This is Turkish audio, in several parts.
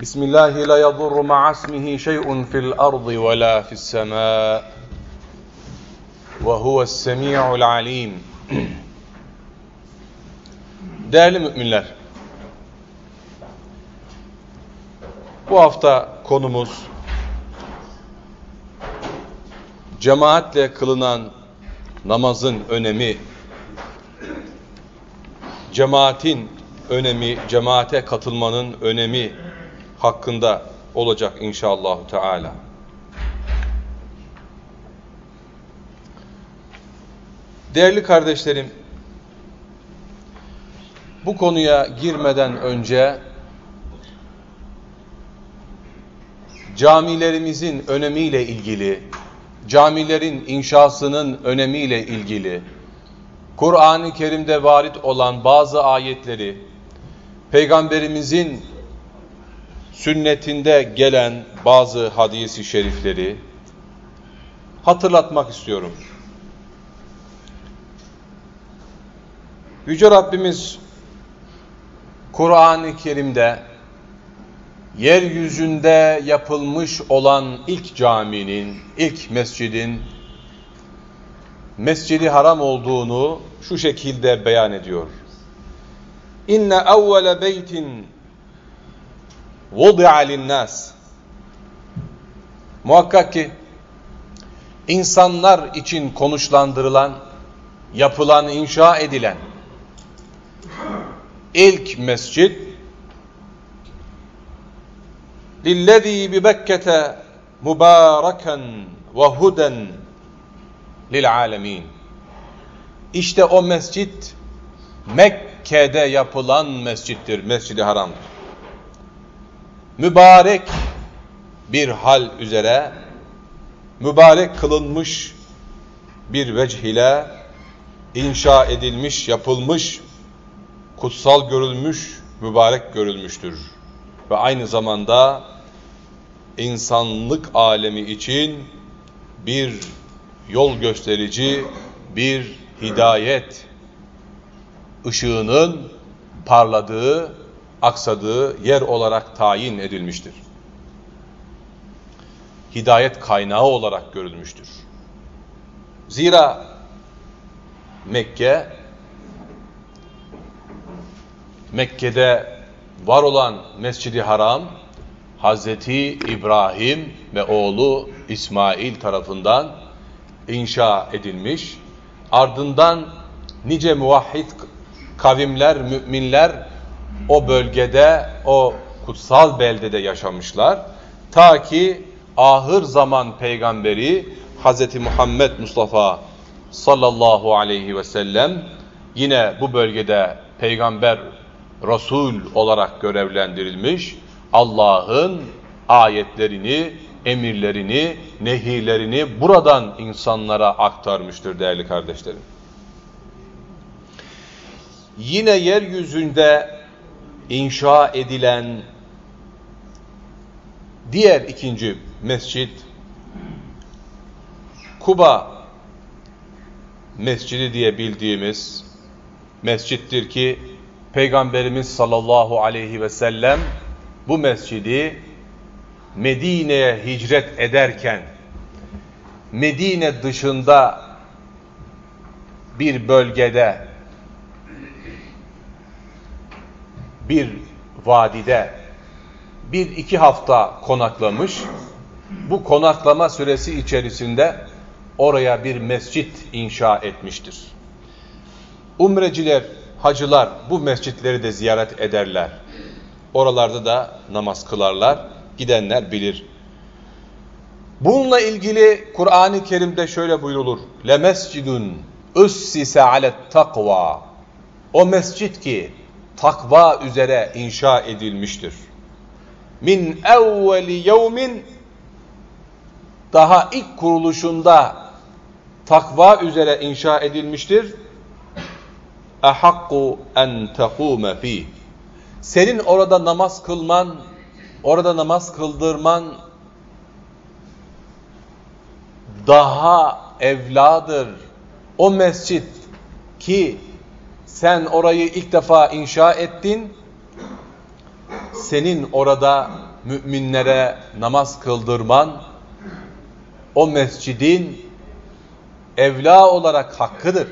بسم الله لا يضر مع اسمه شيء في الأرض ولا في السماء وهو السميع العليم Değerli müminler, bu hafta konumuz cemaatle kılınan namazın önemi, cemaatin önemi, cemaate katılmanın önemi hakkında olacak inşallah Teala. Değerli kardeşlerim, bu konuya girmeden önce camilerimizin önemiyle ilgili, camilerin inşasının önemiyle ilgili, Kur'an-ı Kerim'de varit olan bazı ayetleri, Peygamberimizin sünnetinde gelen bazı hadisi şerifleri hatırlatmak istiyorum. Yüce Rabbimiz Kur'an-ı Kerim'de yeryüzünde yapılmış olan ilk caminin, ilk mescidin mescidi haram olduğunu şu şekilde beyan ediyor. İnne evvele beytin vudi'a linnas. Muhakkak ki insanlar için konuşlandırılan, yapılan, inşa edilen ilk mescit mübâreken ve huden lil alemin. İşte o mescit Mekke'de yapılan mescittir, Mescid-i Haram'dır. Mübarek bir hal üzere mübarek kılınmış bir vecih ile inşa edilmiş, yapılmış, kutsal görülmüş, mübarek görülmüştür. Ve aynı zamanda insanlık alemi için bir yol gösterici, bir hidayet ışığının parladığı, aksadığı yer olarak tayin edilmiştir. Hidayet kaynağı olarak görülmüştür. Zira Mekke, Mekke'de var olan Mescidi Haram, Hazreti İbrahim ve oğlu İsmail tarafından inşa edilmiş. Ardından nice muvahhid kavimler, müminler o bölgede, o kutsal beldede yaşamışlar. Ta ki ahır zaman peygamberi Hz. Muhammed Mustafa sallallahu aleyhi ve sellem yine bu bölgede peygamber, Resul olarak görevlendirilmiş. Allah'ın ayetlerini, emirlerini, nehirlerini buradan insanlara aktarmıştır değerli kardeşlerim. Yine yeryüzünde inşa edilen diğer ikinci mescit Kuba Mescidi diye bildiğimiz mescittir ki Peygamberimiz sallallahu aleyhi ve sellem bu mescidi Medine'ye hicret ederken Medine dışında bir bölgede bir vadide bir iki hafta konaklamış. Bu konaklama süresi içerisinde oraya bir mescit inşa etmiştir. Umreciler, hacılar bu mescitleri de ziyaret ederler. Oralarda da namaz kılarlar. Gidenler bilir. Bununla ilgili Kur'an-ı Kerim'de şöyle buyrulur. Le mescidun ussise alet takva. O mescit ki takva üzere inşa edilmiştir. Min evveli yevmin daha ilk kuruluşunda takva üzere inşa edilmiştir. Ehakku en tekume fi. Senin orada namaz kılman, orada namaz kıldırman daha evladır. O mescit ki sen orayı ilk defa inşa ettin, senin orada müminlere namaz kıldırman o mescidin evla olarak hakkıdır.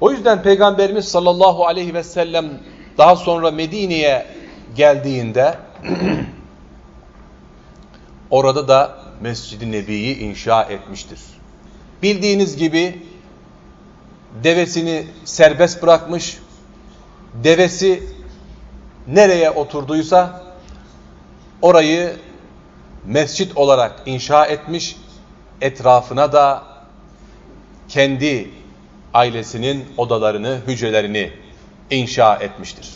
O yüzden Peygamberimiz sallallahu aleyhi ve sellem daha sonra Medine'ye geldiğinde orada da Mescid-i Nebi'yi inşa etmiştir. Bildiğiniz gibi devesini serbest bırakmış, devesi nereye oturduysa orayı mescit olarak inşa etmiş, etrafına da kendi ailesinin odalarını, hücrelerini inşa etmiştir.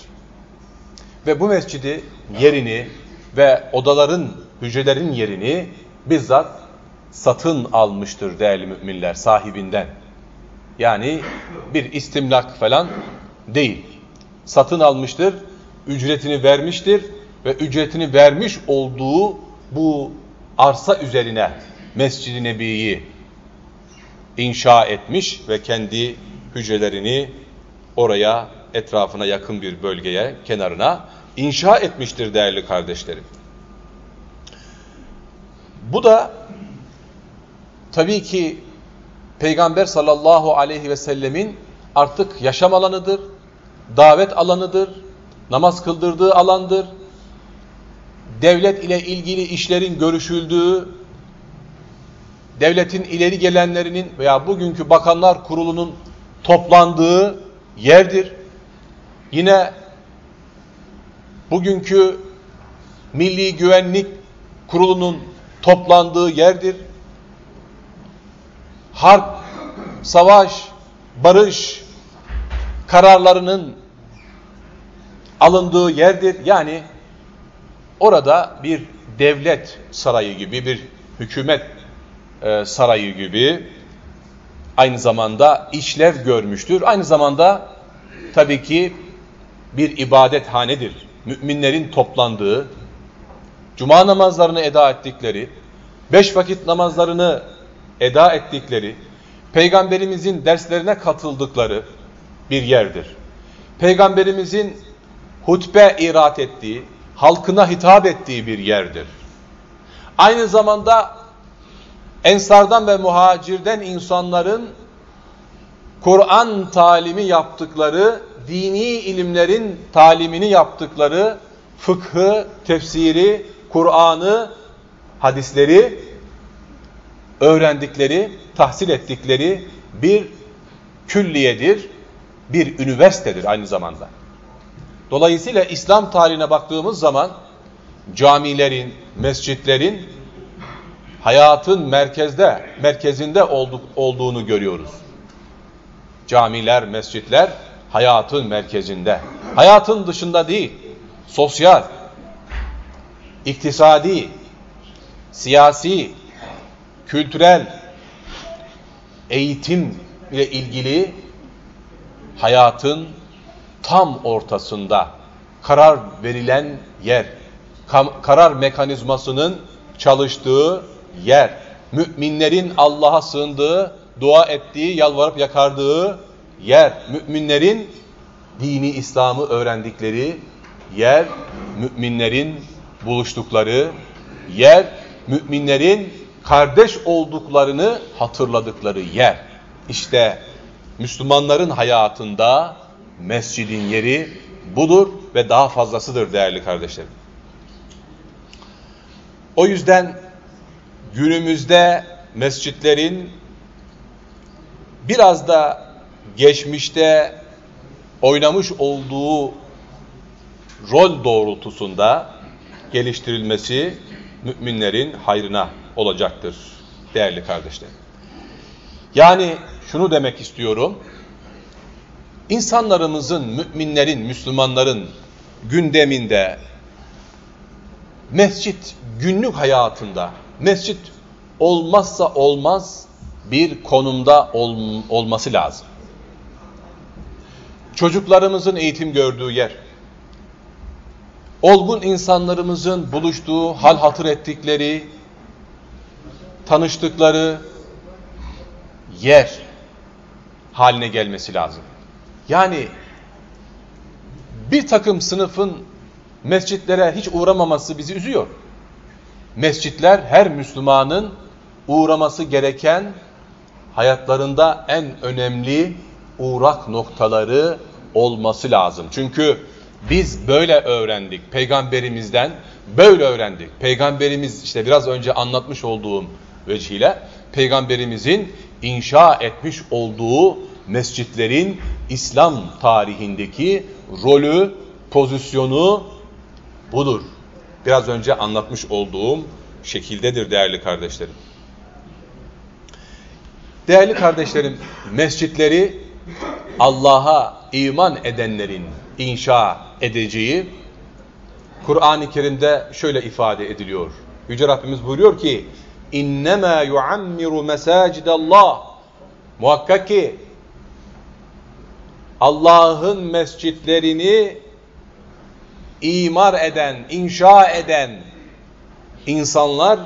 Ve bu mescidi yerini ve odaların, hücrelerin yerini bizzat satın almıştır değerli müminler sahibinden. Yani bir istimlak falan değil. Satın almıştır, ücretini vermiştir ve ücretini vermiş olduğu bu arsa üzerine Mescid-i Nebi'yi inşa etmiş ve kendi hücrelerini oraya etrafına yakın bir bölgeye, kenarına inşa etmiştir değerli kardeşlerim. Bu da tabii ki Peygamber sallallahu aleyhi ve sellemin artık yaşam alanıdır, davet alanıdır, namaz kıldırdığı alandır, devlet ile ilgili işlerin görüşüldüğü, devletin ileri gelenlerinin veya bugünkü bakanlar kurulunun toplandığı yerdir. Yine bugünkü Milli Güvenlik Kurulu'nun toplandığı yerdir. Harp, savaş, barış kararlarının alındığı yerdir. Yani orada bir devlet sarayı gibi, bir hükümet e, sarayı gibi aynı zamanda işlev görmüştür. Aynı zamanda tabii ki bir ibadethanedir. Müminlerin toplandığı, cuma namazlarını eda ettikleri, beş vakit namazlarını eda ettikleri, peygamberimizin derslerine katıldıkları bir yerdir. Peygamberimizin hutbe irat ettiği, halkına hitap ettiği bir yerdir. Aynı zamanda ensardan ve muhacirden insanların Kur'an talimi yaptıkları, dini ilimlerin talimini yaptıkları, fıkhı, tefsiri, Kur'an'ı, hadisleri öğrendikleri, tahsil ettikleri bir külliyedir, bir üniversitedir aynı zamanda. Dolayısıyla İslam tarihine baktığımız zaman camilerin, mescitlerin hayatın merkezde, merkezinde olduk, olduğunu görüyoruz. Camiler, mescitler hayatın merkezinde. Hayatın dışında değil, sosyal, iktisadi, siyasi, kültürel, eğitim ile ilgili hayatın tam ortasında karar verilen yer, karar mekanizmasının çalıştığı yer, müminlerin Allah'a sığındığı, dua ettiği, yalvarıp yakardığı yer, müminlerin dini İslam'ı öğrendikleri yer, müminlerin buluştukları yer, müminlerin kardeş olduklarını hatırladıkları yer. İşte Müslümanların hayatında mescidin yeri budur ve daha fazlasıdır değerli kardeşlerim. O yüzden günümüzde mescitlerin biraz da geçmişte oynamış olduğu rol doğrultusunda geliştirilmesi müminlerin hayrına olacaktır değerli kardeşlerim. Yani şunu demek istiyorum. İnsanlarımızın, müminlerin, Müslümanların gündeminde mescit günlük hayatında mescit olmazsa olmaz bir konumda ol, olması lazım. Çocuklarımızın eğitim gördüğü yer, olgun insanlarımızın buluştuğu, hal hatır ettikleri, tanıştıkları yer haline gelmesi lazım. Yani bir takım sınıfın mescitlere hiç uğramaması bizi üzüyor. Mescitler her Müslümanın uğraması gereken hayatlarında en önemli uğrak noktaları olması lazım. Çünkü biz böyle öğrendik peygamberimizden böyle öğrendik. Peygamberimiz işte biraz önce anlatmış olduğum vecihle peygamberimizin inşa etmiş olduğu mescitlerin İslam tarihindeki rolü, pozisyonu budur. Biraz önce anlatmış olduğum şekildedir değerli kardeşlerim. Değerli kardeşlerim, mescitleri Allah'a iman edenlerin inşa edeceği Kur'an-ı Kerim'de şöyle ifade ediliyor. Yüce Rabbimiz buyuruyor ki İnnemâ yuammiru mesâcidallah. Muhakkak ki Allah'ın mescitlerini imar eden, inşa eden insanlar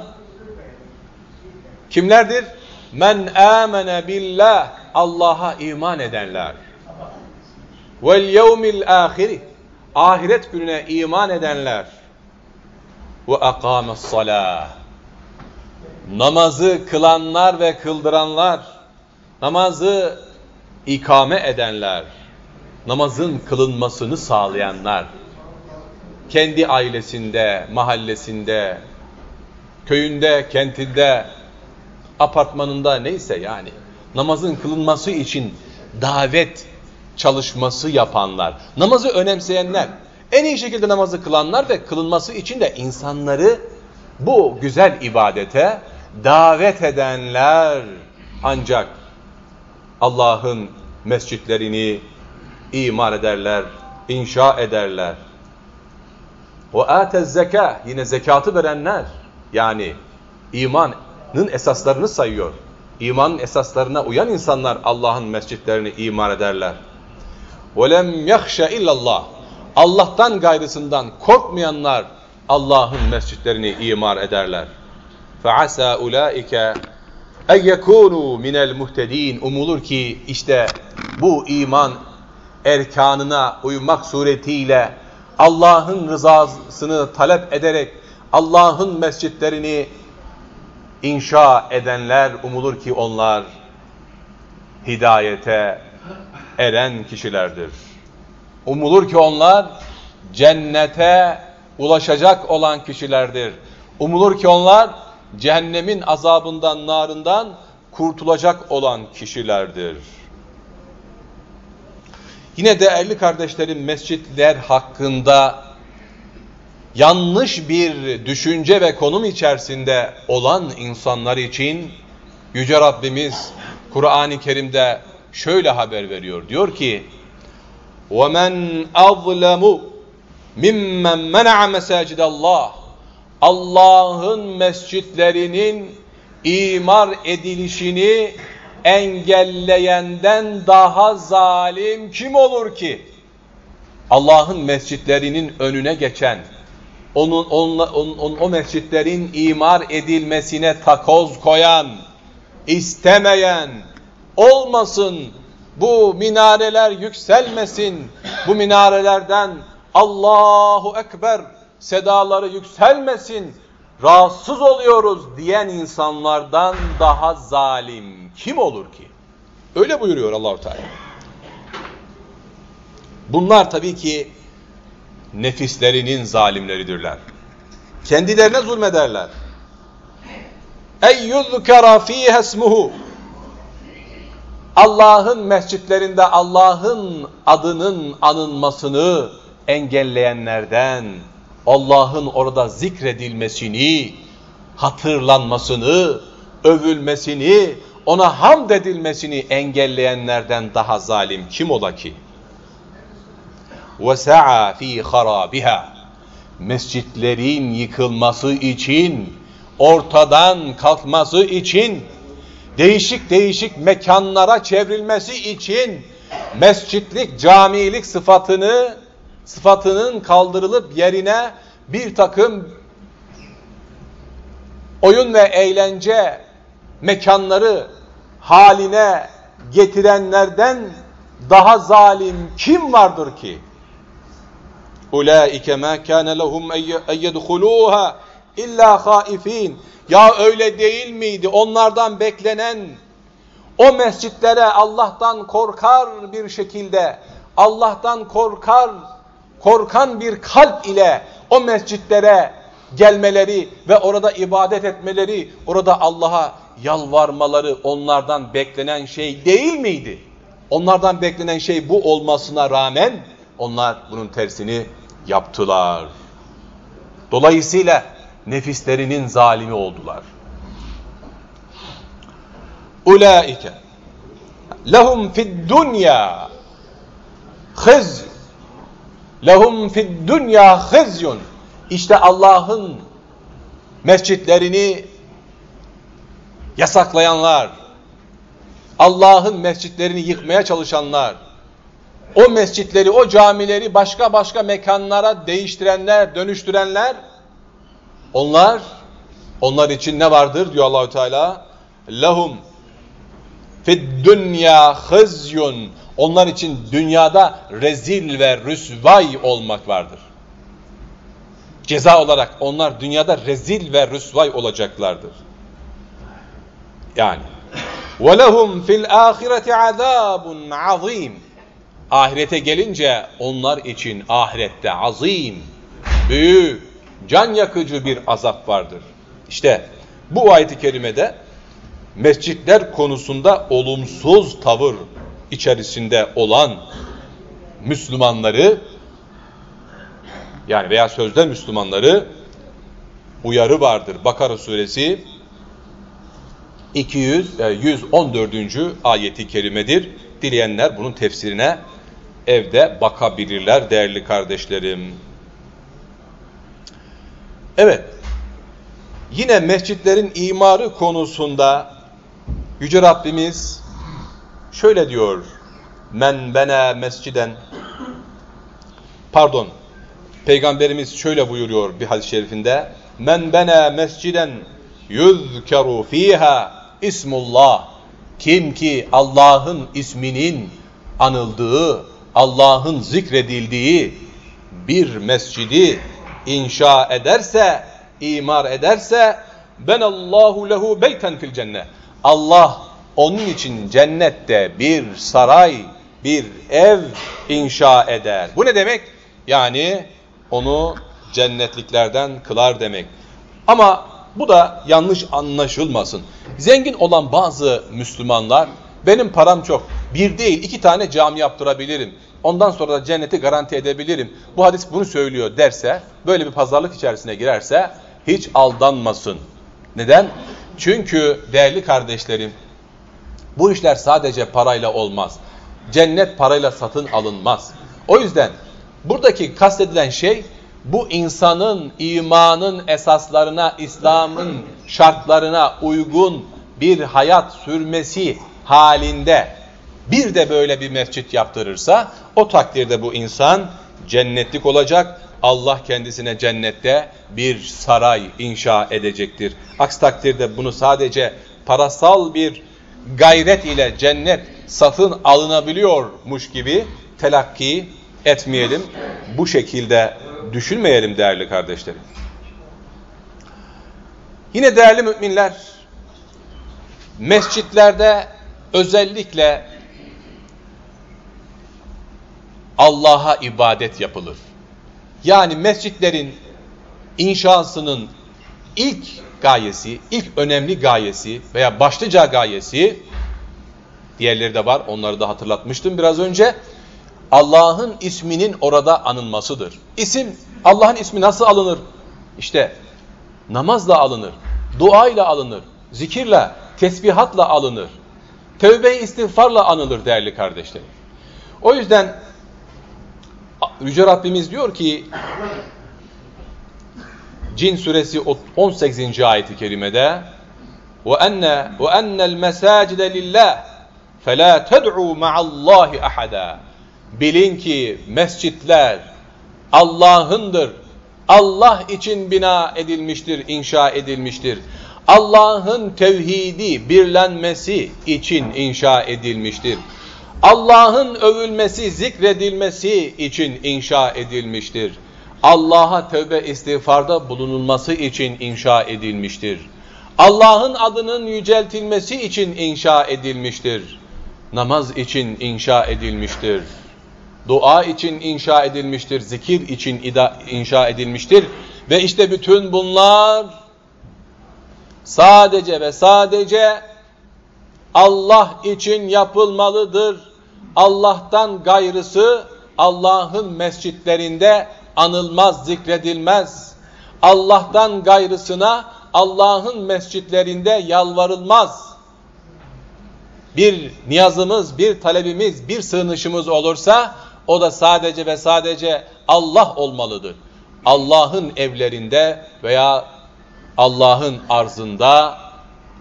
kimlerdir? Men amene billah Allah'a iman edenler. Vel yevmil ahiri ahiret gününe iman edenler. Ve akames salah namazı kılanlar ve kıldıranlar, namazı ikame edenler, namazın kılınmasını sağlayanlar, kendi ailesinde, mahallesinde, köyünde, kentinde, apartmanında neyse yani namazın kılınması için davet çalışması yapanlar, namazı önemseyenler, en iyi şekilde namazı kılanlar ve kılınması için de insanları bu güzel ibadete davet edenler ancak Allah'ın mescitlerini imar ederler, inşa ederler. O atez zeka yine zekatı verenler yani imanın esaslarını sayıyor. İmanın esaslarına uyan insanlar Allah'ın mescitlerini imar ederler. وَلَمْ يَخْشَ illallah Allah'tan gayrısından korkmayanlar Allah'ın mescitlerini imar ederler. فَعَسَى اُولَٰئِكَ اَنْ يَكُونُوا مِنَ الْمُهْتَد۪ينَ Umulur ki işte bu iman erkanına uymak suretiyle Allah'ın rızasını talep ederek Allah'ın mescitlerini inşa edenler umulur ki onlar hidayete eren kişilerdir. Umulur ki onlar cennete ulaşacak olan kişilerdir. Umulur ki onlar cehennemin azabından, narından kurtulacak olan kişilerdir. Yine değerli kardeşlerim mescitler hakkında yanlış bir düşünce ve konum içerisinde olan insanlar için Yüce Rabbimiz Kur'an-ı Kerim'de şöyle haber veriyor. Diyor ki وَمَنْ أَظْلَمُ مِمَّنْ مَنَعَ مَسَاجِدَ اللّٰهِ Allah'ın mescitlerinin imar edilişini engelleyenden daha zalim kim olur ki? Allah'ın mescitlerinin önüne geçen, onun, onla, on, on, o mescitlerin imar edilmesine takoz koyan, istemeyen, olmasın, bu minareler yükselmesin, bu minarelerden Allahu Ekber sedaları yükselmesin, rahatsız oluyoruz diyen insanlardan daha zalim kim olur ki? Öyle buyuruyor Allahu Teala. Bunlar tabii ki nefislerinin zalimleridirler. Kendilerine zulmederler. Ey yuzkara fiha ismuhu Allah'ın mescitlerinde Allah'ın adının anılmasını engelleyenlerden, Allah'ın orada zikredilmesini, hatırlanmasını, övülmesini, ona hamd edilmesini engelleyenlerden daha zalim kim ola ki? وَسَعَى ف۪ي خَرَابِهَا Mescitlerin yıkılması için, ortadan kalkması için, değişik değişik mekanlara çevrilmesi için, mescitlik, camilik sıfatını sıfatının kaldırılıp yerine bir takım oyun ve eğlence mekanları haline getirenlerden daha zalim kim vardır ki? Ulaike ma kana lehum en illa haifin. Ya öyle değil miydi? Onlardan beklenen o mescitlere Allah'tan korkar bir şekilde, Allah'tan korkar, korkan bir kalp ile o mescitlere gelmeleri ve orada ibadet etmeleri, orada Allah'a yalvarmaları onlardan beklenen şey değil miydi? Onlardan beklenen şey bu olmasına rağmen onlar bunun tersini yaptılar. Dolayısıyla nefislerinin zalimi oldular. Ulaike lehum fid dunya hız lehum fid dunya hızyun işte Allah'ın mescitlerini yasaklayanlar, Allah'ın mescitlerini yıkmaya çalışanlar, o mescitleri, o camileri başka başka mekanlara değiştirenler, dönüştürenler, onlar, onlar için ne vardır diyor Allahü Teala? Lahum fid dünya hızyun. Onlar için dünyada rezil ve rüsvay olmak vardır. Ceza olarak onlar dünyada rezil ve rüsvay olacaklardır. Yani وَلَهُمْ fil ahireti azabun azim. Ahirete gelince onlar için ahirette azim, büyük, can yakıcı bir azap vardır. İşte bu ayet-i kerimede mescitler konusunda olumsuz tavır içerisinde olan Müslümanları yani veya sözde Müslümanları uyarı vardır. Bakara suresi 200 114. E, ayeti kerimedir. Dileyenler bunun tefsirine evde bakabilirler değerli kardeşlerim. Evet. Yine mescitlerin imarı konusunda Yüce Rabbimiz şöyle diyor. Men bena mesciden pardon Peygamberimiz şöyle buyuruyor bir hadis-i şerifinde. Men bena mesciden yuzkeru fiha ismullah. Kim ki Allah'ın isminin anıldığı, Allah'ın zikredildiği bir mescidi inşa ederse, imar ederse ben Allahu lehu beyten fil cennet. Allah onun için cennette bir saray, bir ev inşa eder. Bu ne demek? Yani onu cennetliklerden kılar demek. Ama bu da yanlış anlaşılmasın. Zengin olan bazı Müslümanlar benim param çok. Bir değil iki tane cami yaptırabilirim. Ondan sonra da cenneti garanti edebilirim. Bu hadis bunu söylüyor derse, böyle bir pazarlık içerisine girerse hiç aldanmasın. Neden? Çünkü değerli kardeşlerim, bu işler sadece parayla olmaz. Cennet parayla satın alınmaz. O yüzden buradaki kastedilen şey bu insanın imanın esaslarına, İslam'ın şartlarına uygun bir hayat sürmesi halinde bir de böyle bir mescit yaptırırsa o takdirde bu insan cennetlik olacak. Allah kendisine cennette bir saray inşa edecektir. Aksi takdirde bunu sadece parasal bir gayret ile cennet satın alınabiliyormuş gibi telakki etmeyelim. Bu şekilde düşünmeyelim değerli kardeşlerim. Yine değerli müminler, mescitlerde özellikle Allah'a ibadet yapılır. Yani mescitlerin inşasının ilk gayesi, ilk önemli gayesi veya başlıca gayesi, diğerleri de var onları da hatırlatmıştım biraz önce, Allah'ın isminin orada anılmasıdır. İsim, Allah'ın ismi nasıl alınır? İşte namazla alınır, duayla alınır, zikirle, tesbihatla alınır. Tövbe istiğfarla anılır değerli kardeşlerim. O yüzden Yüce Rabbimiz diyor ki Cin suresi 18. ayeti kerimede ve enne ve ennel mesacide lillah fe la. Bilin ki mescitler Allah'ındır. Allah için bina edilmiştir, inşa edilmiştir. Allah'ın tevhidi, birlenmesi için inşa edilmiştir. Allah'ın övülmesi, zikredilmesi için inşa edilmiştir. Allah'a tövbe istiğfarda bulunulması için inşa edilmiştir. Allah'ın adının yüceltilmesi için inşa edilmiştir. Namaz için inşa edilmiştir. Dua için inşa edilmiştir. Zikir için inşa edilmiştir. Ve işte bütün bunlar sadece ve sadece Allah için yapılmalıdır. Allah'tan gayrısı Allah'ın mescitlerinde anılmaz, zikredilmez. Allah'tan gayrısına Allah'ın mescitlerinde yalvarılmaz. Bir niyazımız, bir talebimiz, bir sığınışımız olursa o da sadece ve sadece Allah olmalıdır. Allah'ın evlerinde veya Allah'ın arzında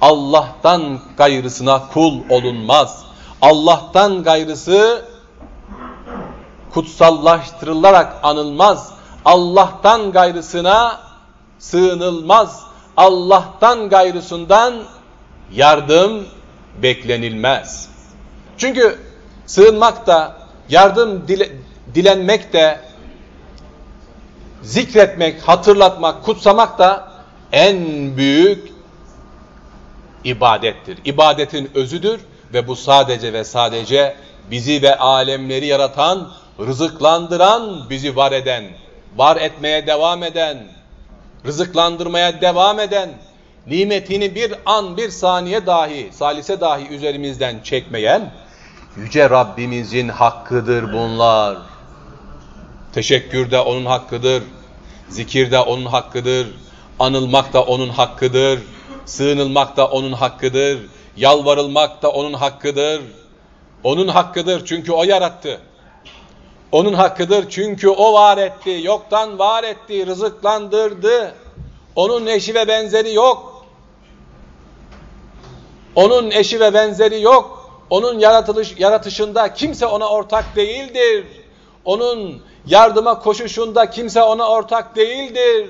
Allah'tan gayrısına kul olunmaz. Allah'tan gayrısı kutsallaştırılarak anılmaz. Allah'tan gayrısına sığınılmaz. Allah'tan gayrısından yardım beklenilmez. Çünkü sığınmak da, yardım dile, dilenmek de, zikretmek, hatırlatmak, kutsamak da en büyük ibadettir. İbadetin özüdür ve bu sadece ve sadece bizi ve alemleri yaratan, rızıklandıran, bizi var eden, var etmeye devam eden, rızıklandırmaya devam eden, nimetini bir an, bir saniye dahi, salise dahi üzerimizden çekmeyen, Yüce Rabbimizin hakkıdır bunlar. Teşekkür de O'nun hakkıdır, zikir de O'nun hakkıdır, anılmak da O'nun hakkıdır, sığınılmak da O'nun hakkıdır, yalvarılmak da O'nun hakkıdır. O'nun hakkıdır çünkü O yarattı. Onun hakkıdır çünkü o var etti, yoktan var etti, rızıklandırdı. Onun eşi ve benzeri yok. Onun eşi ve benzeri yok. Onun yaratılış, yaratışında kimse ona ortak değildir. Onun yardıma koşuşunda kimse ona ortak değildir.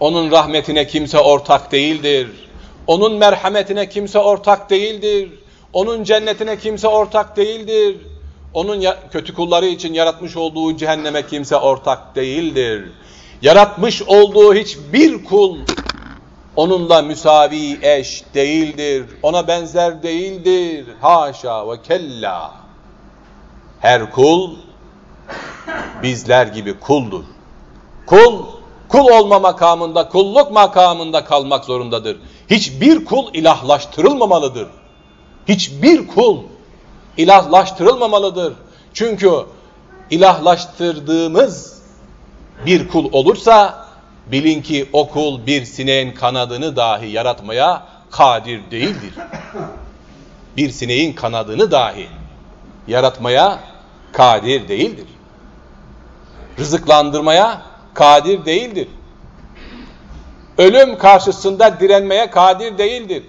Onun rahmetine kimse ortak değildir. Onun merhametine kimse ortak değildir. Onun cennetine kimse ortak değildir. Onun kötü kulları için yaratmış olduğu cehenneme kimse ortak değildir. Yaratmış olduğu hiçbir kul onunla müsavi eş değildir. Ona benzer değildir. Haşa ve kella. Her kul bizler gibi kuldur. Kul, kul olma makamında, kulluk makamında kalmak zorundadır. Hiçbir kul ilahlaştırılmamalıdır. Hiçbir kul ilahlaştırılmamalıdır. Çünkü ilahlaştırdığımız bir kul olursa bilin ki o kul bir sineğin kanadını dahi yaratmaya kadir değildir. Bir sineğin kanadını dahi yaratmaya kadir değildir. Rızıklandırmaya kadir değildir. Ölüm karşısında direnmeye kadir değildir.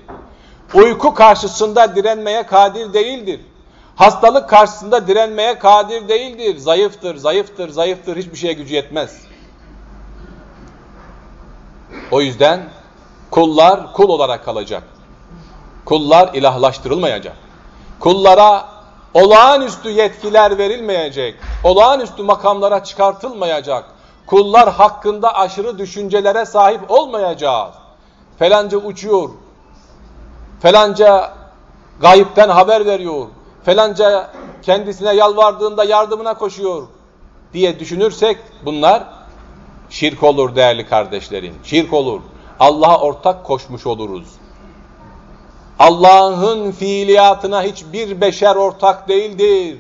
Uyku karşısında direnmeye kadir değildir. Hastalık karşısında direnmeye kadir değildir. Zayıftır, zayıftır, zayıftır. Hiçbir şeye gücü yetmez. O yüzden kullar kul olarak kalacak. Kullar ilahlaştırılmayacak. Kullara olağanüstü yetkiler verilmeyecek. Olağanüstü makamlara çıkartılmayacak. Kullar hakkında aşırı düşüncelere sahip olmayacağız. Felanca uçuyor. Felanca gayipten haber veriyor felanca kendisine yalvardığında yardımına koşuyor diye düşünürsek bunlar şirk olur değerli kardeşlerim. Şirk olur. Allah'a ortak koşmuş oluruz. Allah'ın fiiliyatına hiçbir beşer ortak değildir.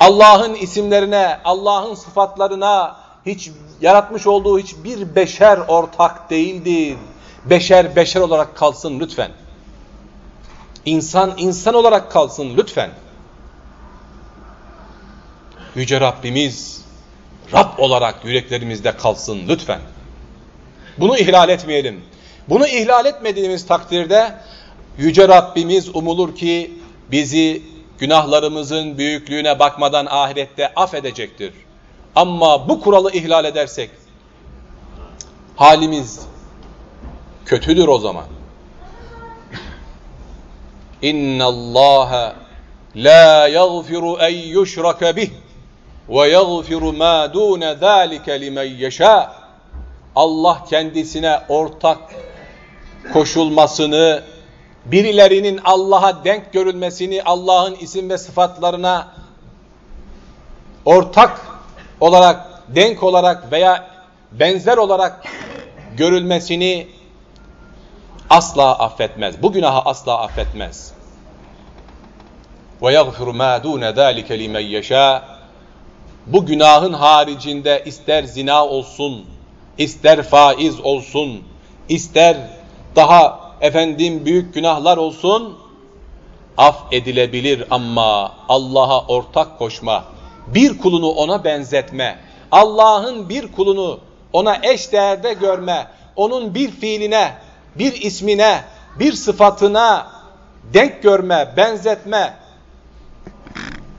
Allah'ın isimlerine, Allah'ın sıfatlarına hiç yaratmış olduğu hiçbir beşer ortak değildir. Beşer beşer olarak kalsın lütfen. İnsan insan olarak kalsın lütfen. Yüce Rabbimiz Rab olarak yüreklerimizde kalsın lütfen. Bunu ihlal etmeyelim. Bunu ihlal etmediğimiz takdirde Yüce Rabbimiz umulur ki bizi günahlarımızın büyüklüğüne bakmadan ahirette affedecektir. Ama bu kuralı ihlal edersek halimiz kötüdür o zaman. İnna Allah la yaghfiru en yushraka bih وَيَغْفِرُ مَا دُونَ ذَٰلِكَ لِمَنْ يَشَاءُ Allah kendisine ortak koşulmasını, birilerinin Allah'a denk görülmesini, Allah'ın isim ve sıfatlarına ortak olarak, denk olarak veya benzer olarak görülmesini asla affetmez. Bu günahı asla affetmez. Ve yagfiru ma dune zalike limen. Bu günahın haricinde ister zina olsun, ister faiz olsun, ister daha efendim büyük günahlar olsun af edilebilir ama Allah'a ortak koşma, bir kulunu ona benzetme, Allah'ın bir kulunu ona eş değerde görme, onun bir fiiline bir ismine, bir sıfatına denk görme, benzetme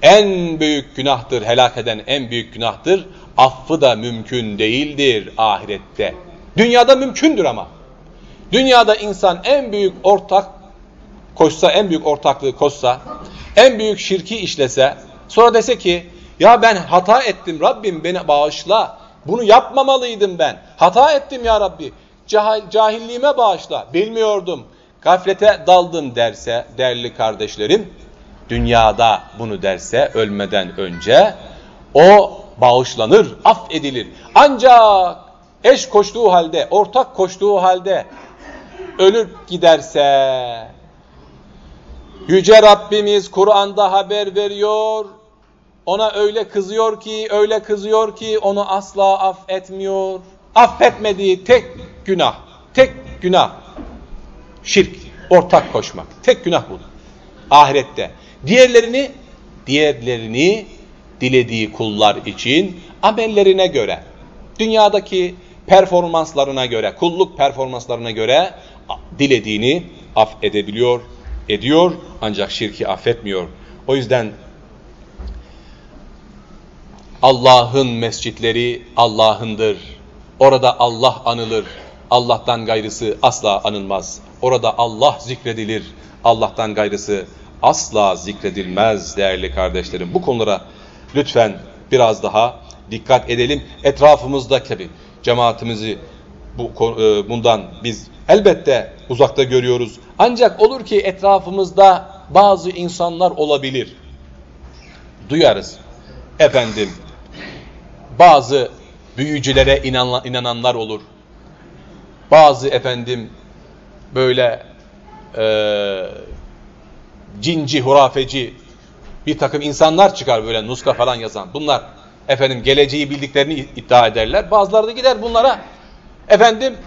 en büyük günahtır, helak eden en büyük günahtır. Affı da mümkün değildir ahirette. Dünyada mümkündür ama. Dünyada insan en büyük ortak koşsa, en büyük ortaklığı koşsa, en büyük şirki işlese, sonra dese ki, ya ben hata ettim Rabbim beni bağışla, bunu yapmamalıydım ben, hata ettim ya Rabbi, Cahil, cahilliğime bağışla, bilmiyordum, gaflete daldım derse, değerli kardeşlerim, dünyada bunu derse ölmeden önce, o bağışlanır, affedilir. Ancak eş koştuğu halde, ortak koştuğu halde ölüp giderse, Yüce Rabbimiz Kur'an'da haber veriyor, ona öyle kızıyor ki, öyle kızıyor ki onu asla affetmiyor. Affetmediği tek günah, tek günah, şirk, ortak koşmak. Tek günah bu. Ahirette. Diğerlerini, diğerlerini dilediği kullar için amellerine göre, dünyadaki performanslarına göre, kulluk performanslarına göre dilediğini affedebiliyor, ediyor ancak şirki affetmiyor. O yüzden Allah'ın mescitleri Allah'ındır. Orada Allah anılır. Allah'tan gayrısı asla anılmaz. Orada Allah zikredilir. Allah'tan gayrısı asla zikredilmez değerli kardeşlerim. Bu konulara lütfen biraz daha dikkat edelim. Etrafımızda tabi cemaatimizi bu, e, bundan biz elbette uzakta görüyoruz. Ancak olur ki etrafımızda bazı insanlar olabilir. Duyarız. Efendim bazı büyücülere inananlar olur. Bazı efendim böyle e, cinci, hurafeci bir takım insanlar çıkar böyle nuska falan yazan. Bunlar efendim geleceği bildiklerini iddia ederler. Bazıları da gider bunlara efendim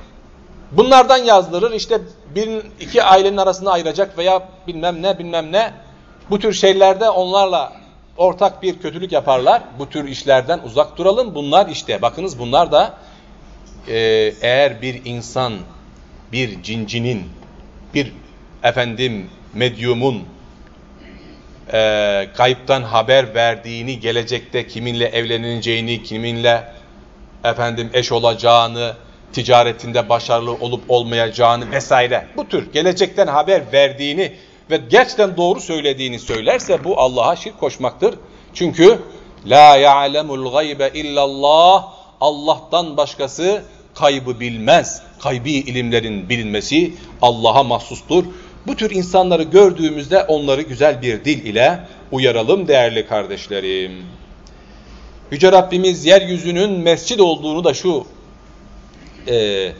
bunlardan yazdırır. İşte bir iki ailenin arasında ayıracak veya bilmem ne bilmem ne. Bu tür şeylerde onlarla ortak bir kötülük yaparlar. Bu tür işlerden uzak duralım. Bunlar işte bakınız bunlar da e, eğer bir insan bir cincinin bir efendim medyumun e, kayıptan haber verdiğini, gelecekte kiminle evleneceğini, kiminle efendim eş olacağını, ticaretinde başarılı olup olmayacağını vesaire bu tür gelecekten haber verdiğini ve gerçekten doğru söylediğini söylerse bu Allah'a şirk koşmaktır. Çünkü la ya'lemul gaybe illallah Allah'tan başkası kaybı bilmez. Kaybi ilimlerin bilinmesi Allah'a mahsustur. Bu tür insanları gördüğümüzde onları güzel bir dil ile uyaralım değerli kardeşlerim. Yüce Rabbimiz yeryüzünün mescid olduğunu da şu e,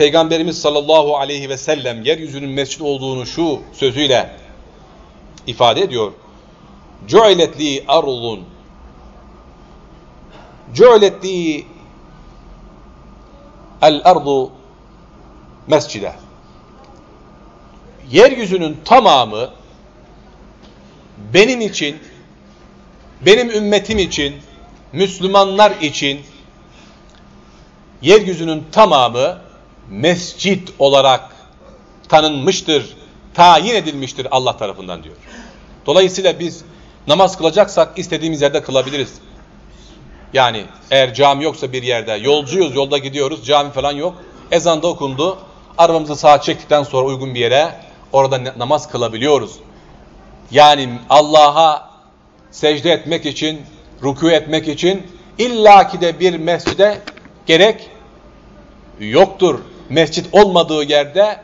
Peygamberimiz sallallahu aleyhi ve sellem yeryüzünün mescid olduğunu şu sözüyle ifade ediyor. Cu'ilet li arulun Cu'ilet li el ardu mescide yeryüzünün tamamı benim için, benim ümmetim için, Müslümanlar için yeryüzünün tamamı mescit olarak tanınmıştır, tayin edilmiştir Allah tarafından diyor. Dolayısıyla biz namaz kılacaksak istediğimiz yerde kılabiliriz. Yani eğer cami yoksa bir yerde, yolcuyuz, yolda gidiyoruz, cami falan yok. Ezan da okundu. Arabamızı sağa çektikten sonra uygun bir yere orada namaz kılabiliyoruz. Yani Allah'a secde etmek için ruku etmek için illaki de bir mescide gerek yoktur. Mescit olmadığı yerde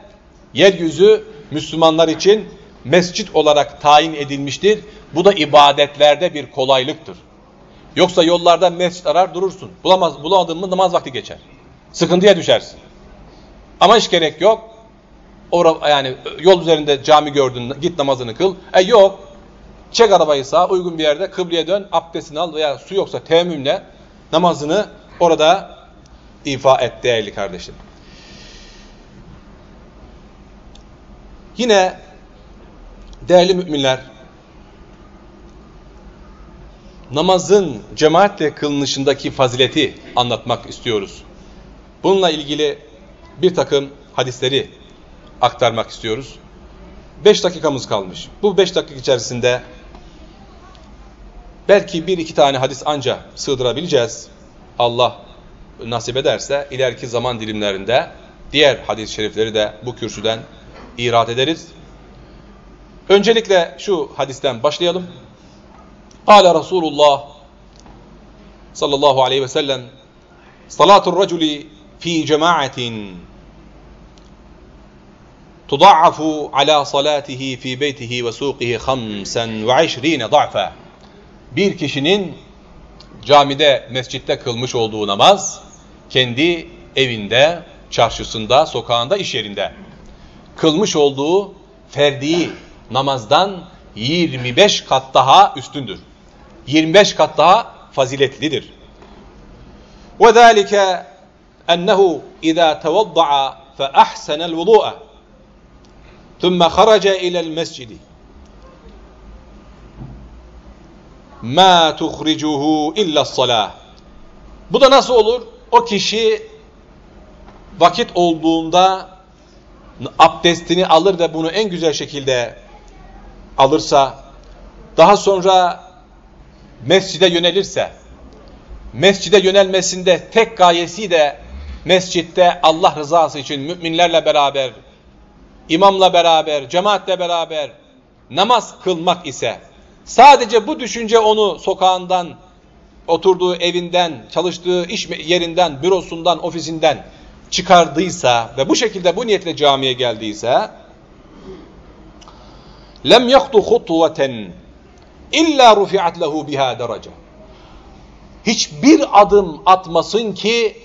yeryüzü Müslümanlar için mescit olarak tayin edilmiştir. Bu da ibadetlerde bir kolaylıktır. Yoksa yollarda mescit arar durursun. Bulamaz, bulamadın mı namaz vakti geçer. Sıkıntıya düşersin. Ama hiç gerek yok. Ora, yani yol üzerinde cami gördün git namazını kıl. E yok. Çek arabayı sağa uygun bir yerde kıbleye dön abdestini al veya su yoksa teyemmümle namazını orada ifa et değerli kardeşim. Yine değerli müminler namazın cemaatle kılınışındaki fazileti anlatmak istiyoruz. Bununla ilgili bir takım hadisleri aktarmak istiyoruz. Beş dakikamız kalmış. Bu beş dakika içerisinde belki bir iki tane hadis anca sığdırabileceğiz. Allah nasip ederse ileriki zaman dilimlerinde diğer hadis-i şerifleri de bu kürsüden irat ederiz. Öncelikle şu hadisten başlayalım. Kale Resulullah sallallahu aleyhi ve sellem salatul raculi fi cemaatin salatihi fi beytihi ve suqihi khamsen ve işrine da'fa. Bir kişinin camide, mescitte kılmış olduğu namaz, kendi evinde, çarşısında, sokağında, iş yerinde kılmış olduğu ferdi namazdan 25 kat daha üstündür. 25 kat daha faziletlidir. وَذَٰلِكَ أَنَّهُ اِذَا تَوَضَّعَ فَأَحْسَنَ الْوُضُوءَ ثُمَّ خَرَجَ إِلَى الْمَسْجِدِ مَا تُخْرِجُهُ اِلَّا الصَّلَاةِ Bu da nasıl olur? O kişi vakit olduğunda abdestini alır da bunu en güzel şekilde alırsa, daha sonra mescide yönelirse, mescide yönelmesinde tek gayesi de mescitte Allah rızası için müminlerle beraber, imamla beraber, cemaatle beraber namaz kılmak ise, sadece bu düşünce onu sokağından, oturduğu evinden, çalıştığı iş yerinden, bürosundan, ofisinden çıkardıysa ve bu şekilde bu niyetle camiye geldiyse, lem yaktu hutveten illa rufi'at lehu biha derece. Hiçbir adım atmasın ki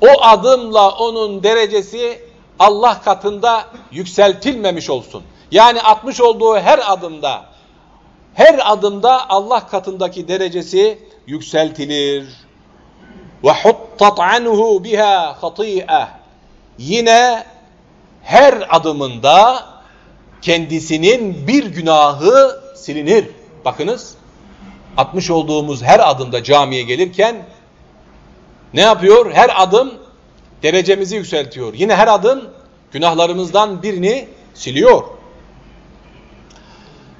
o adımla onun derecesi Allah katında yükseltilmemiş olsun. Yani atmış olduğu her adımda her adımda Allah katındaki derecesi yükseltilir. Ve huttat anhu biha hati'e. Yine her adımında kendisinin bir günahı silinir. Bakınız atmış olduğumuz her adımda camiye gelirken ne yapıyor? Her adım derecemizi yükseltiyor. Yine her adım günahlarımızdan birini siliyor.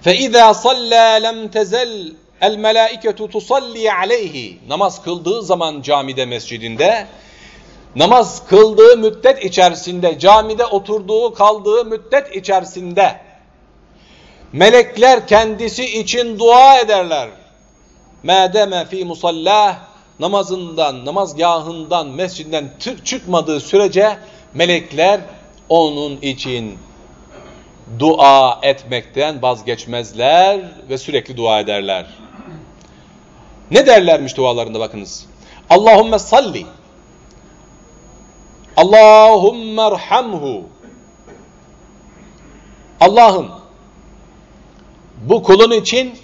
فَاِذَا صَلَّى لَمْ تَزَلْ El melaiketu tusalli aleyhi. Namaz kıldığı zaman camide mescidinde namaz kıldığı müddet içerisinde camide oturduğu kaldığı müddet içerisinde melekler kendisi için dua ederler. Mademe fi musallah namazından, namazgahından, mescidinden çıkmadığı sürece melekler onun için dua etmekten vazgeçmezler ve sürekli dua ederler. Ne derlermiş dualarında bakınız. Allahümme salli Allahümme erhamhu. Allah'ım bu kulun için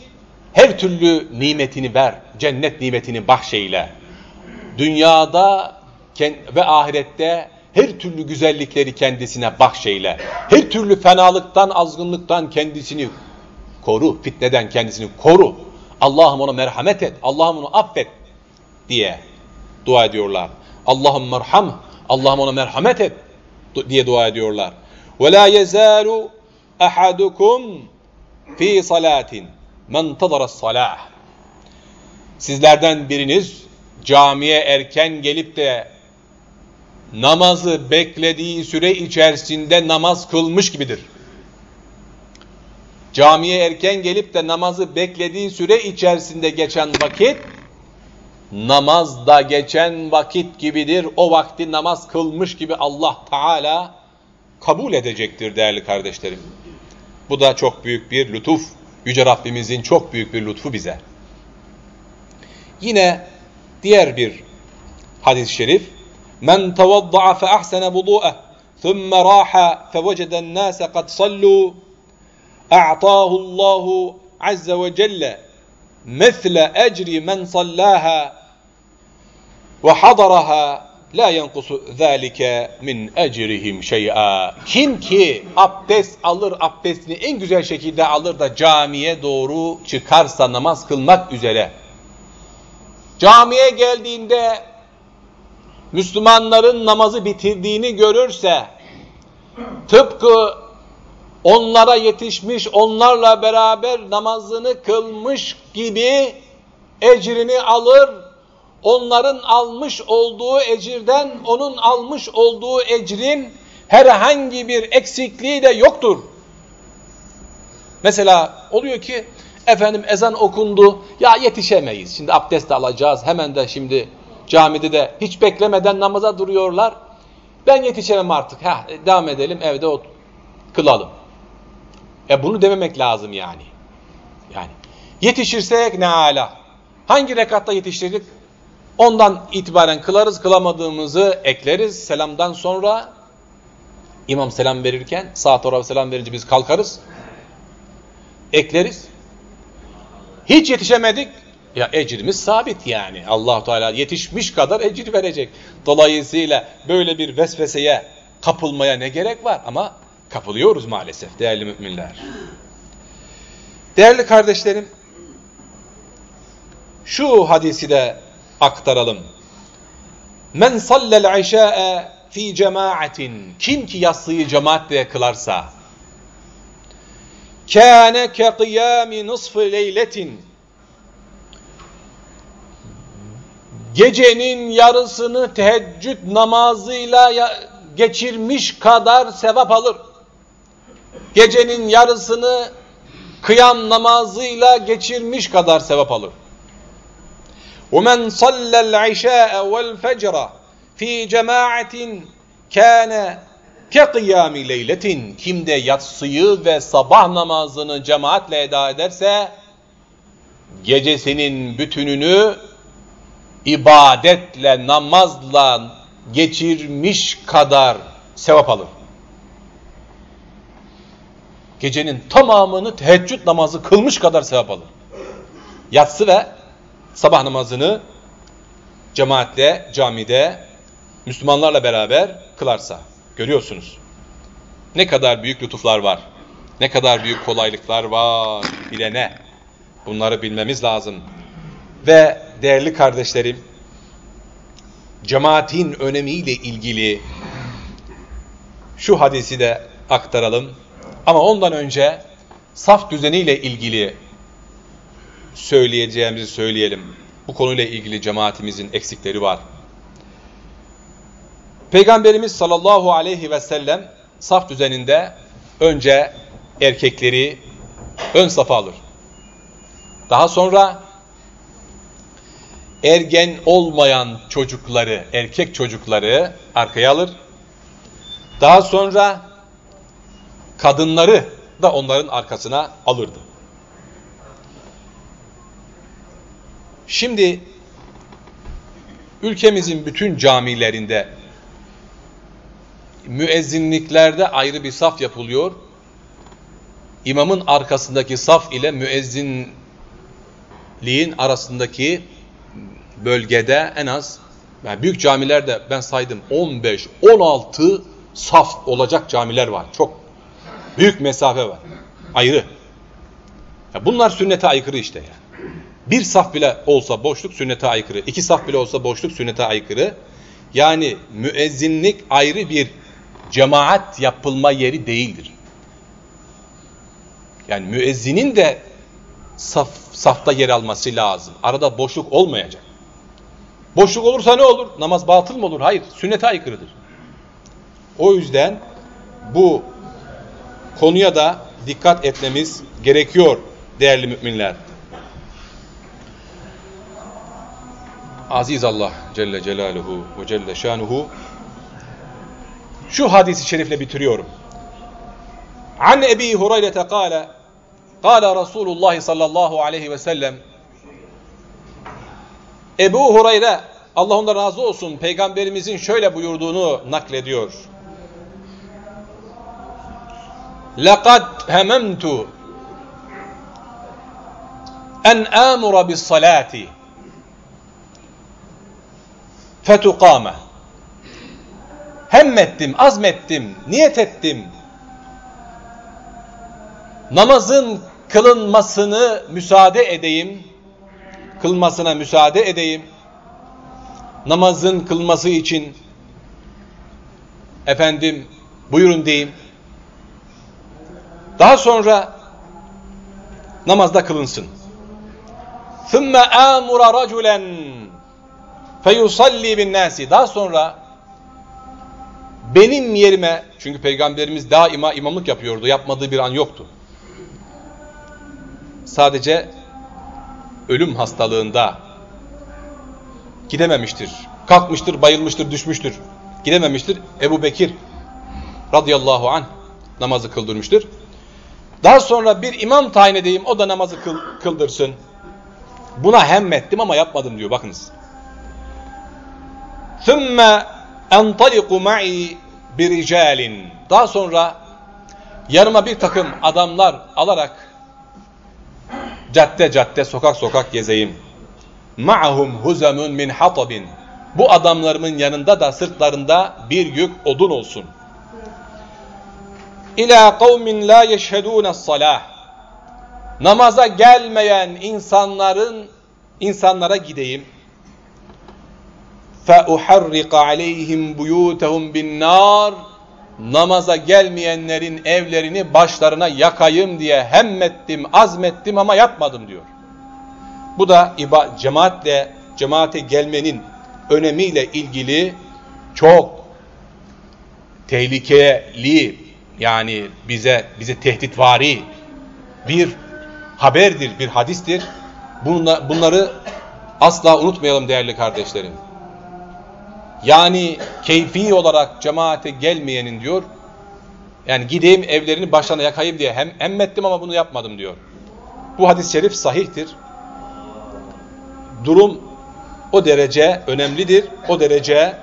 her türlü nimetini ver. Cennet nimetini bahşeyle. Dünyada ve ahirette her türlü güzellikleri kendisine bahşeyle. Her türlü fenalıktan, azgınlıktan kendisini koru. Fitneden kendisini koru. Allah'ım ona merhamet et. Allah'ım onu affet diye dua ediyorlar. Allah'ım merham Allah'ım ona merhamet et diye dua ediyorlar. Ve la yezalu fi salatin men tadara salah. Sizlerden biriniz camiye erken gelip de namazı beklediği süre içerisinde namaz kılmış gibidir. camiye erken gelip de namazı beklediği süre içerisinde geçen vakit namazda geçen vakit gibidir. O vakti namaz kılmış gibi Allah Teala kabul edecektir değerli kardeşlerim. Bu da çok büyük bir lütuf. Yüce Rabbimizin çok büyük bir lütfu bize. Yine diğer bir hadis-i şerif. Men tevadda'a fe ahsene budu'eh ثُمَّ رَاحَ فَوَجَدَ النَّاسَ قَدْ صَلُّوا أَعْطَاهُ اللّٰهُ عَزَّ وَجَلَّ مِثْلَ أَجْرِ مَنْ صَلَّاهَا وَحَضَرَهَا La yenkusu zâlike min ecrihim şey'a. Kim ki abdest alır, abdestini en güzel şekilde alır da camiye doğru çıkarsa namaz kılmak üzere. Camiye geldiğinde Müslümanların namazı bitirdiğini görürse, tıpkı onlara yetişmiş, onlarla beraber namazını kılmış gibi ecrini alır, onların almış olduğu ecirden onun almış olduğu ecrin herhangi bir eksikliği de yoktur. Mesela oluyor ki efendim ezan okundu ya yetişemeyiz şimdi abdest alacağız hemen de şimdi camide de hiç beklemeden namaza duruyorlar. Ben yetişemem artık ha devam edelim evde kılalım. E bunu dememek lazım yani. Yani yetişirsek ne ala. Hangi rekatta yetiştirdik? Ondan itibaren kılarız, kılamadığımızı ekleriz. Selamdan sonra imam selam verirken saat oraya selam verince biz kalkarız. Ekleriz. Hiç yetişemedik. Ya ecrimiz sabit yani. allah Teala yetişmiş kadar ecir verecek. Dolayısıyla böyle bir vesveseye kapılmaya ne gerek var? Ama kapılıyoruz maalesef değerli müminler. Değerli kardeşlerim, şu hadisi de aktaralım. Men sallel işa'e fi cemaatin kim ki yatsıyı cemaatle kılarsa kâne ke kıyâmi nısfı leyletin gecenin yarısını teheccüd namazıyla geçirmiş kadar sevap alır. Gecenin yarısını kıyam namazıyla geçirmiş kadar sevap alır. ومن صلى العشاء والفجر في جماعة كان كقيام ليلة kim de yatsıyı ve sabah namazını cemaatle eda ederse gecesinin bütününü ibadetle, namazla geçirmiş kadar sevap alır. Gecenin tamamını teheccüd namazı kılmış kadar sevap alır. Yatsı ve sabah namazını cemaatle, camide, Müslümanlarla beraber kılarsa. Görüyorsunuz. Ne kadar büyük lütuflar var. Ne kadar büyük kolaylıklar var bilene. Bunları bilmemiz lazım. Ve değerli kardeşlerim, cemaatin önemiyle ilgili şu hadisi de aktaralım. Ama ondan önce saf düzeniyle ilgili söyleyeceğimizi söyleyelim. Bu konuyla ilgili cemaatimizin eksikleri var. Peygamberimiz sallallahu aleyhi ve sellem saf düzeninde önce erkekleri ön safa alır. Daha sonra ergen olmayan çocukları, erkek çocukları arkaya alır. Daha sonra kadınları da onların arkasına alırdı. Şimdi ülkemizin bütün camilerinde müezzinliklerde ayrı bir saf yapılıyor. İmamın arkasındaki saf ile müezzinliğin arasındaki bölgede en az yani büyük camilerde ben saydım 15 16 saf olacak camiler var. Çok büyük mesafe var. Ayrı. Ya bunlar sünnete aykırı işte ya. Bir saf bile olsa boşluk sünnete aykırı. iki saf bile olsa boşluk sünnete aykırı. Yani müezzinlik ayrı bir cemaat yapılma yeri değildir. Yani müezzinin de saf, safta yer alması lazım. Arada boşluk olmayacak. Boşluk olursa ne olur? Namaz batıl mı olur? Hayır. Sünnete aykırıdır. O yüzden bu konuya da dikkat etmemiz gerekiyor değerli müminler. Aziz Allah Celle Celaluhu ve Celle Şanuhu şu hadisi şerifle bitiriyorum. An Ebi Hureyre kâle Kâle Resulullah sallallahu aleyhi ve sellem Ebu Hureyre Allah ondan razı olsun peygamberimizin şöyle buyurduğunu naklediyor. لَقَدْ هَمَمْتُ en amura bis salati fetukame hemmettim, azmettim, niyet ettim. Namazın kılınmasını müsaade edeyim. Kılmasına müsaade edeyim. Namazın kılması için efendim buyurun diyeyim. Daha sonra namazda kılınsın. ثُمَّ آمُرَ رَجُلًا فَيُصَلِّي بِالنَّاسِ Daha sonra benim yerime, çünkü Peygamberimiz daima imamlık yapıyordu, yapmadığı bir an yoktu. Sadece ölüm hastalığında gidememiştir. Kalkmıştır, bayılmıştır, düşmüştür. Gidememiştir. Ebu Bekir radıyallahu anh namazı kıldırmıştır. Daha sonra bir imam tayin edeyim, o da namazı kıl, kıldırsın. Buna hemmettim ama yapmadım diyor bakınız. ثُمَّ اَنْطَلِقُ مَعِي بِرِجَالٍ Daha sonra yanıma bir takım adamlar alarak Cadde cadde, sokak sokak gezeyim. Ma'hum huzamun min hatabin. Bu adamlarımın yanında da sırtlarında bir yük odun olsun. İlâ kavmin la yeşhedûne salah. Namaza gelmeyen insanların insanlara gideyim. Fe uharrika aleyhim buyutehum bin nar Namaza gelmeyenlerin evlerini başlarına yakayım diye hemmettim, azmettim ama yapmadım diyor. Bu da cemaatle, cemaate gelmenin önemiyle ilgili çok tehlikeli yani bize bize tehditvari bir haberdir, bir hadistir. Bunları asla unutmayalım değerli kardeşlerim. Yani keyfi olarak cemaate gelmeyenin diyor, yani gideyim evlerini başlarına yakayım diye hem emmettim ama bunu yapmadım diyor. Bu hadis-i şerif sahihtir. Durum o derece önemlidir, o derece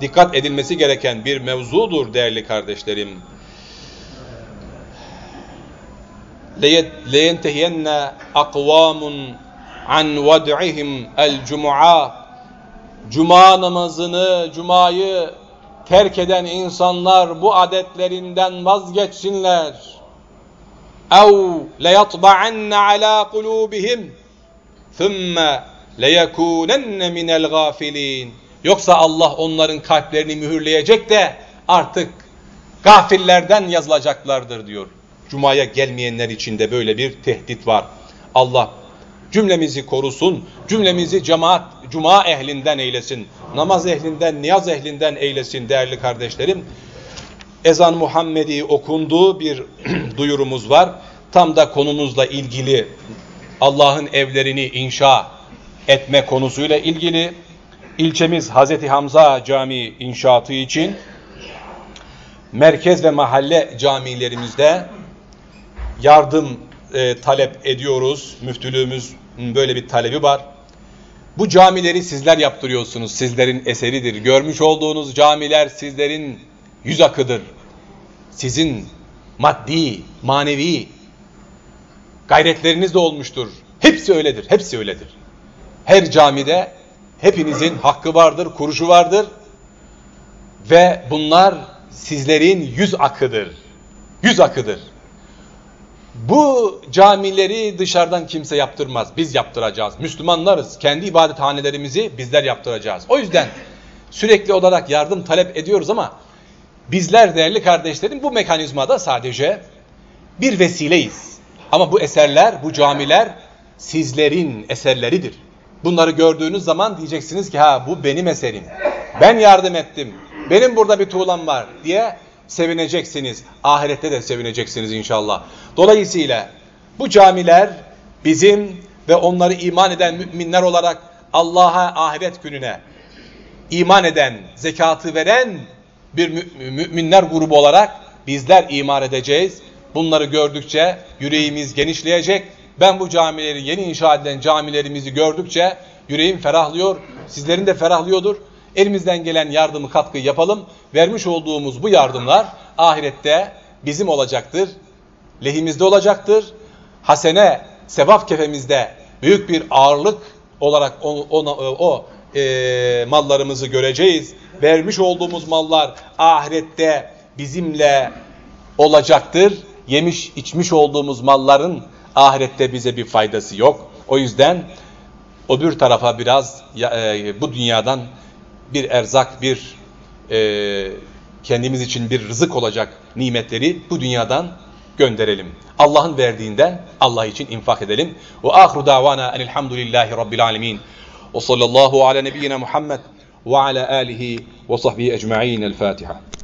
dikkat edilmesi gereken bir mevzudur değerli kardeşlerim. لَيَنْتَهِيَنَّ أَقْوَامٌ عَنْ وَدْعِهِمْ الْجُمُعَى Cuma namazını, cumayı terk eden insanlar bu adetlerinden vazgeçsinler. اَوْ لَيَطْبَعَنَّ عَلَى قُلُوبِهِمْ ثُمَّ لَيَكُونَنَّ مِنَ الْغَافِلِينَ Yoksa Allah onların kalplerini mühürleyecek de artık gafillerden yazılacaklardır diyor. Cuma'ya gelmeyenler için de böyle bir tehdit var. Allah cümlemizi korusun, cümlemizi cemaat, cuma ehlinden eylesin, namaz ehlinden, niyaz ehlinden eylesin değerli kardeşlerim. Ezan Muhammedi okunduğu bir duyurumuz var. Tam da konumuzla ilgili Allah'ın evlerini inşa etme konusuyla ilgili ilçemiz Hazreti Hamza Camii inşaatı için merkez ve mahalle camilerimizde yardım e, talep ediyoruz. Müftülüğümüz böyle bir talebi var. Bu camileri sizler yaptırıyorsunuz. Sizlerin eseridir. Görmüş olduğunuz camiler sizlerin yüz akıdır. Sizin maddi, manevi gayretleriniz de olmuştur. Hepsi öyledir. Hepsi öyledir. Her camide hepinizin hakkı vardır, kuruşu vardır. Ve bunlar sizlerin yüz akıdır. Yüz akıdır. Bu camileri dışarıdan kimse yaptırmaz. Biz yaptıracağız. Müslümanlarız. Kendi ibadethanelerimizi bizler yaptıracağız. O yüzden sürekli olarak yardım talep ediyoruz ama bizler değerli kardeşlerim bu mekanizmada sadece bir vesileyiz. Ama bu eserler, bu camiler sizlerin eserleridir. Bunları gördüğünüz zaman diyeceksiniz ki ha bu benim eserim. Ben yardım ettim. Benim burada bir tuğlam var diye sevineceksiniz. Ahirette de sevineceksiniz inşallah. Dolayısıyla Bu camiler bizim ve onları iman eden müminler olarak Allah'a ahiret gününe iman eden, zekatı veren bir mü müminler grubu olarak bizler iman edeceğiz. Bunları gördükçe yüreğimiz genişleyecek. Ben bu camileri, yeni inşa edilen camilerimizi gördükçe yüreğim ferahlıyor. Sizlerin de ferahlıyordur. Elimizden gelen yardımı, katkıyı yapalım. Vermiş olduğumuz bu yardımlar ahirette bizim olacaktır. Lehimizde olacaktır. Hasene, sevap kefemizde büyük bir ağırlık olarak o, o, o e, mallarımızı göreceğiz. Vermiş olduğumuz mallar ahirette bizimle olacaktır. Yemiş içmiş olduğumuz malların ahirette bize bir faydası yok. O yüzden o bir tarafa biraz e, bu dünyadan bir erzak, bir e, kendimiz için bir rızık olacak nimetleri bu dünyadan gönderelim. Allah'ın verdiğinden Allah için infak edelim. Ve ahru davana enilhamdülillahi rabbil alemin. Ve sallallahu ala nebiyyina Muhammed ve ala alihi ve sahbihi ecma'in. El Fatiha.